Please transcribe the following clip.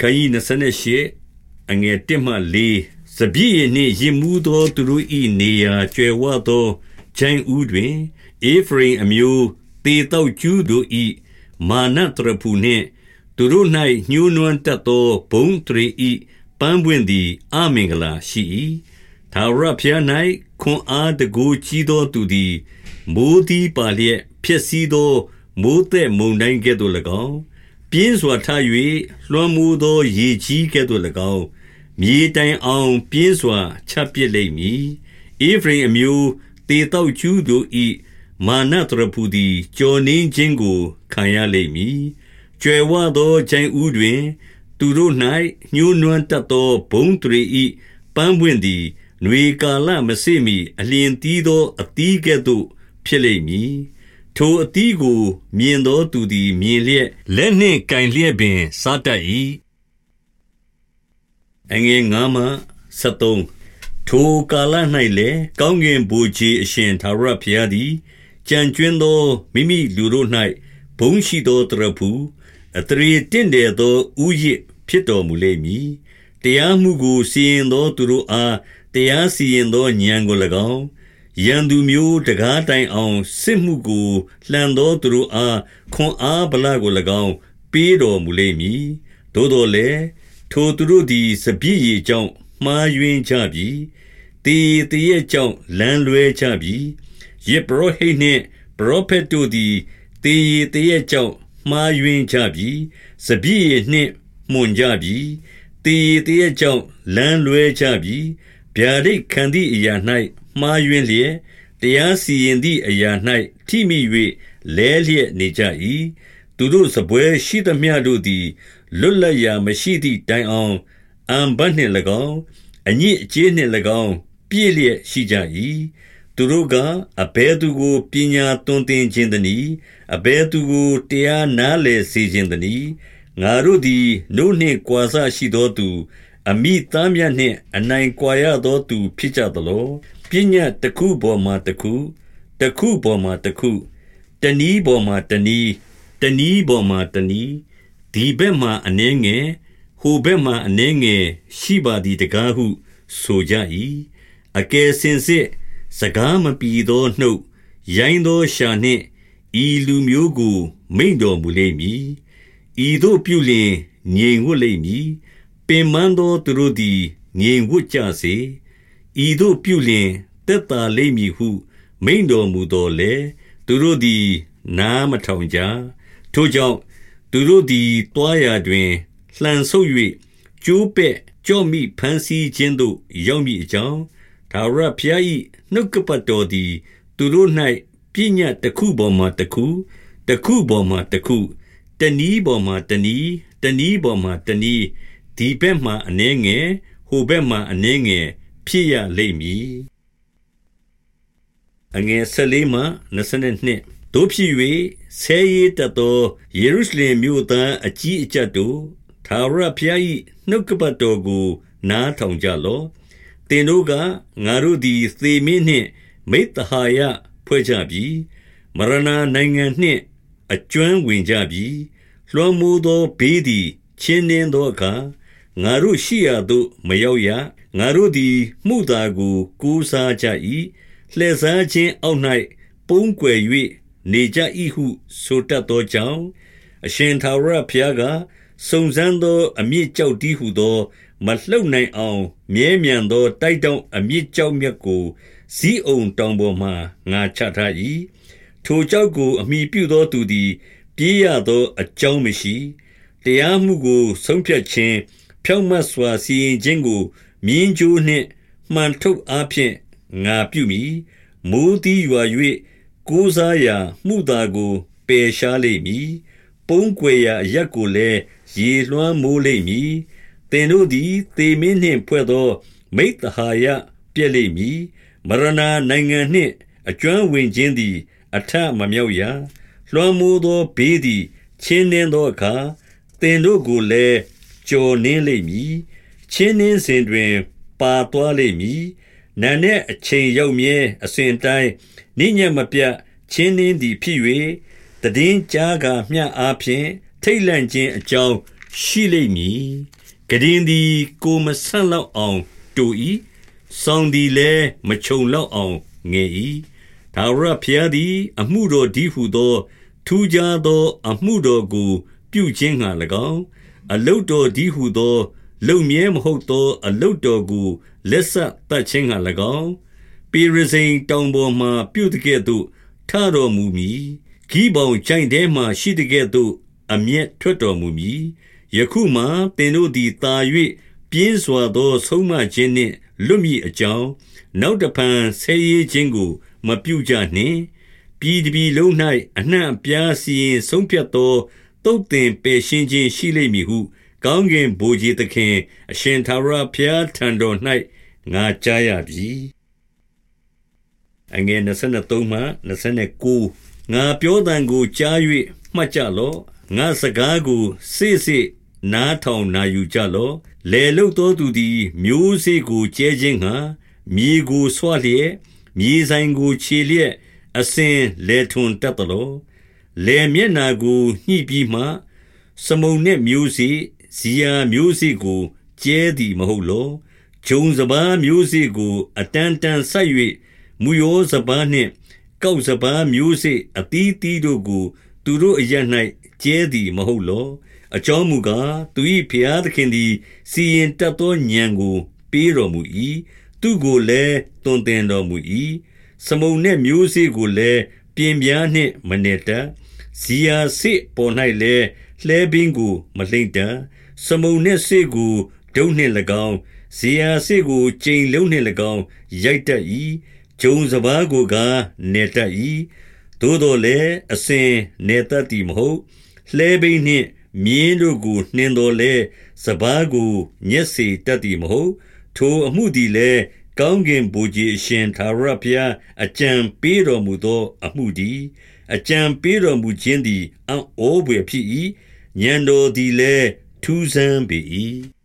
ခန်းကြီး28အငယ်1မှ4စပြည့်ရနှင့်ရင်မှုသောသူတို့၏နေရာကျွယ်ဝသောဂျိုင်းဦးတွင်အေဖရိမ်အမျိုးတေတောက်ကျူးတို့၏မာနတရဖူနှင့်သူတို့၌ညှိုးနွမ်းတတ်သောဘုံတရေ၏ပန်းပွင့်သည်အမင်္ဂလာရှိ၏သာရဖျား၌ခွန်အားတကူကြီးသောသူသည်မိုးသည်ပါလျက်ဖြစ်စည်းသောမိုးသက်မုန်တိုင်းကဲ့သို့၎င်း ပြင်းစွာထ၍လွှမ်းမိုးသောရေကြီးကဲ့သို့၎င်းမြေတိုင်အောင်ပြင်းစွာချပစ်လိမ့်မည်အေဖရင်အမျိုးတေတောက်ကျူးတို့၏မာနတရဖူသည်ကြော်နှင်းခြင်းကိုခံရလိမ့်မည်ကျွယ်ဝသောခြံဥတွင် သူတို့၌ညှိုးနွမ်းတတ်သောဘုံတရေ၏ပန်းပွင့်သည်ຫນွေကာလမစေ့မီအလျင်တီးသောအသီးကဲ့သို့ဖြစ်လိမ့်မည် ထိုအသီးကို မြင်သောသူသည် မြင်လျက်လက်နှင့်ကင်လျက်ပင် စားတတ်၏အငယ်ငါးမှ73ထိုကာလ၌လည်း ကောင်းကင်ဘုရားအရှင်သာရဘုရားသည်ကြံကျွင်းသော မိမိလူတို့၌ဘုံရှိသောတရဖူအတရေတင့်တယ်သောဥယျဖြစ်တော်မူလိမ့်မည် တရားမှုကို စီရင်သောသူတို့အား တရားစီရင်သောဉာဏ်ကို၎င်း ရန်သူမျိုးတကားတိုင်အောင် စစ်မှုကိုလှန်သောသူတို့အား ခွန်အားဗလာကို၎င်း ပေးတော်မူလိမ့်မည် သို့တော်လည်း ထိုသူတို့သည် စပြည့်ရီကြောင့် မှားယွင်းကြပြီတေတရဲ့ကြောင့် လမ်းလွဲကြပြီယေဘရဟိနှင့် ပရောဖက်တို့သည်တေရီတရဲ့ကြောင့် မှားယွင်းကြပြီ စပြည့်ရီနှင့်မှုန်ကြပြီတေရီတရဲ့ကြောင့် လမ်းလွဲကြပြီ ဗျာဒိတ်ခံသည့်အရာ၌ မှားယွင်းလျက်တရားစီရင်သည့်အရာ၌ထိမိ၍လဲလျက်နေကြ၏သူတို့စပွဲရှိသမျှတို့သည် လွတ်လပ်ရာမရှိသည့်တိုင်အောင်အံဘတ်နှင့်၎င်းအညစ်အကြေးနှင့်၎င်း ပြည့်လျက်ရှိကြ၏သူတို့ကအဘဲသူကိုပညာသွန်သင်ခြင်းတည်းအဘဲသူကိုတရားနားလည်စေခြင်းတည်းငါတို့သည်နို့နှင့်ကွာဆရှိသောသူ အမိသားမြတ်နှင့်အနိုင်ကွာရသောသူဖြစ်ကြသလော ပညာတစ်ခုပေါ်မှာတစ်ခုတစ်ခုပေါ်မှာတစ်ခုတနည်းပေါ်မှာတနည်းတနည်းပေါ်မှာတနည်းဒီဘက်မှာအနှဲငယ်ဟိုဘက်မှာအနှဲငယ်ရှိပါသည်တကားဟုဆိုကြ၏အကယ်စင်စစ်စကားမပီသောနှုတ်ရိုင်းသောရှာနှင့်ဤလူမျိုးကိုမိန်တော်မူလိမ့်မည်ဤသို့ပြုလျင်ငြိမ်ဝတ်လိမ့်မည်ပင်မန်းသောသူတို့သည်ငြိမ်ဝတ်ကြစေ ဤသို့ပြုလျင်တက်တာလိမ့်မည်ဟု မိန်တော်မူတော်လေသူတို့သည် နားမထောင်ကြထိုကြောင့်သူတို့သည်တွားရာတွင်လှန်ဆုပ်၍ကျိုးပဲ့ကြော့မိဖန်ဆီးခြင်းသို့ရောက်မည်အကြောင်းဒါဝရဖျား၏နှုတ်ကပတ်တော်သည် သူတို့၌ပြည့်ညတ်တစ်ခုပေါ်မှာတစ်ခုတစ်ခုပေါ်မှာတစ်ခုတနည်းပေါ်မှာတနည်းတနည်းပေါ်မှာတနည်းဒီဘက်မှအနှဲငယ်ဟိုဘက်မှအနှဲငယ် ဖြစ်ရလိမ့်မည်အငယ်14မှ22တို့ဖြစ်၍ဆဲရေးတတ်သောယေရုရှလင်မြို့သားအကြီးအကျယ်တို့သာရဖျား၏နှုတ်ကပတ်တော်ကို နားထောင်ကြလော့တင်တို့ကငါတို့သည်သေမင်းနှင့် မိတ္တဟာယဖွဲ့ကြပြီမရဏနိုင်ငံနှင့်အကျွမ်းဝင်ကြပြီလွှမ်းမိုးသောဘေးသည် ချင်းနှင်းသောအခါငါတို့ရှိရာသို့မရောက်ရ ငါတို့သည်မှုသာကို ကိုးစားကြ၏လှည့်စားခြင်းအောက်၌ပုန်းကွယ်၍နေကြ၏ဟု ဆိုတတ်သောကြောင့် အရှင်သာရဘုရားက စုံစမ်းသော အမြင့်ကြောက်တည်းဟုသော မလှုပ်နိုင်အောင် မြဲမြံသော တိုက်တောင်အမြင့်ကြောက်မြတ်ကိုဇီးအုံတောင်ပေါ်မှငါချထား၏ထိုကြောက်ကို အမိပြုသောသူသည် ပြေးရသော အကြောင်းမရှိ တရားမှုကို ဆုံးဖြတ်ခြင်း ဖြောင့်မတ်စွာ စီရင်ခြင်းကို မြင်းကြိုးနှင့်မှန်ထုတ်အားဖြင့်ငါပြုမိမိုးသည်ရွာ၍ကိုးစားရာမှုသာကိုပယ်ရှားလိမ့်မည်ပုန်းကွယ်ရာအရက်ကိုလည်းရေလွှမ်းမိုးလိမ့်မည်သင်တို့သည်သေမင်းနှင့်ဖွဲ့သော မိတ္တဟာယပြည့်လိမ့်မည်မရဏနိုင်ငံနှင့်အကျွမ်းဝင်ခြင်းသည် အထမမြောက်ရာလွှမ်းမိုးသောဘေးသည် ချင်းနှင်းသောအခါသင်တို့ကိုလည်းကြော်နှင်းလိမ့်မည် ချင်းနှင်းစဉ်တွင် ပါသွားလိမ့်မည်နာနဲ့အချိန်ရောက်မြဲအစဉ်တိုင်းနိညမပြတ်ချင်းနှင်းသည်ဖြစ်၍တည်င်းကြားကာမျှအားဖြင့်ထိတ်လန့်ခြင်းအကြောင်းရှိလိမ့်မည်။ကရင်သည်ကိုမဆန့်လောက်အောင်တူ၏။ဆောင်းသည်လည်းမခြုံလောက်အောင်ငယ်၏။ထာဝရဘုရားသည် အမှုတော်ဒီဟုသော ထူးခြားသော အမှုတော်ကို ပြုခြင်းငှါ၎င်း၊အလုတ်တော်ဒီဟုသော လုပ်မြဲမဟုတ်သော အလုတ်တော်ကိုလက်စသတ်ခြင်းငှါ၎င်း၊ပေရဇိမ်တောင်ပေါ်မှာပြုသကဲ့သို့ထတော်မူမည်။ဂိဗောင်ချိုင့်ထဲမှာရှိသကဲ့သို့အမျက်ထွက်တော်မူမည်။ယခုမှာသင်တို့သည်သာ၍ပြင်းစွာသော ဆုံးမခြင်းနှင့်လွတ်မည်အကြောင်း၊နောက်တဖန်ဆဲရေးခြင်းကို မပြုကြနှင့်။ပြည်တပြည်လုံး၌အနှံ့အပြားစီရင်ဆုံးဖြတ်သောသုတ်သင်ပယ်ရှင်းခြင်းရှိလိမ့်မည်ဟု ကောင်းကင်ဗိုလ်ခြေသခင် အရှင်ထာဝရဘုရားထံတော်၌ငါကြားရပြီ။23ငါပြောသံကိုကြား၍မှတ်ကြလော့။ငါ့စကားကိုစေ့စေ့နားထောင်နာယူကြလော့။လယ်လုပ်သောသူသည် မျိုးစေ့ကိုကြဲခြင်းငှါမြေကိုဆွလျက်၊မြေစိုင်ကိုခြေလျက်အစဉ်လယ်ထွန်တတ်သလော။လယ်မျက်နှာကိုညှိပြီးမှ၊စမုန်နက်မျိုးစေ့၊ ဇီယာမျိုးစေ့ကိုကြဲသည်မဟုတ်လော။ဂျုံစပါးမျိုးစေ့ကို အတန်းတန်းစိုက်၍မုယောစပါးနှင့် ကောက်စပါးမျိုးစေ့အသီးအသီးတို့ကို သူတို့အရပ်၌ကြဲသည်မဟုတ်လော။အကြောင်းမူကား၊သူ၏ဘုရားသခင်သည် စီရင်တတ်သောဥာဏ်ကို ပေးတော်မူ၏။သူ့ကိုလည်းသွန်သင်တော်မူ၏။စမုန်နက်မျိုးစေ့ကိုလည်းပျဉ်ပြားနှင့်မနယ်တတ်။ဇီယာစေ့ပေါ်၌လည်းလှည်းဘီးကို မလှိမ့်တတ်။ စမုန်နက်စေ့ကိုတုတ်နှင့်၎င်း၊ဇေယာစေ့ကိုကြိမ်လုံးနှင့်၎င်းရိုက်တတ်၏။ဂျုံစပါးကိုကားနယ်တတ်၏။သို့သော်လည်းအစဉ်နယ်တတ်သည်မဟုတ်။လှည်းဘီးနှင့်မြင်းတို့ကိုနှင်သော်လည်းစပါးကိုညက်စေတတ်သည်မဟုတ်။ထိုအမှုသည်လည်းကောင်းကင်ဗိုလ်ခြေအရှင်ထာဝရဘုရားအကြံပေးတော်မူသော အမှုတည်း။အကြံပေးတော်မူခြင်းသည်အံ့ဩဘွယ်ဖြစ်၏။ဥာဏ်တော်သည်လည်း ထူးဆန်းပေ၏။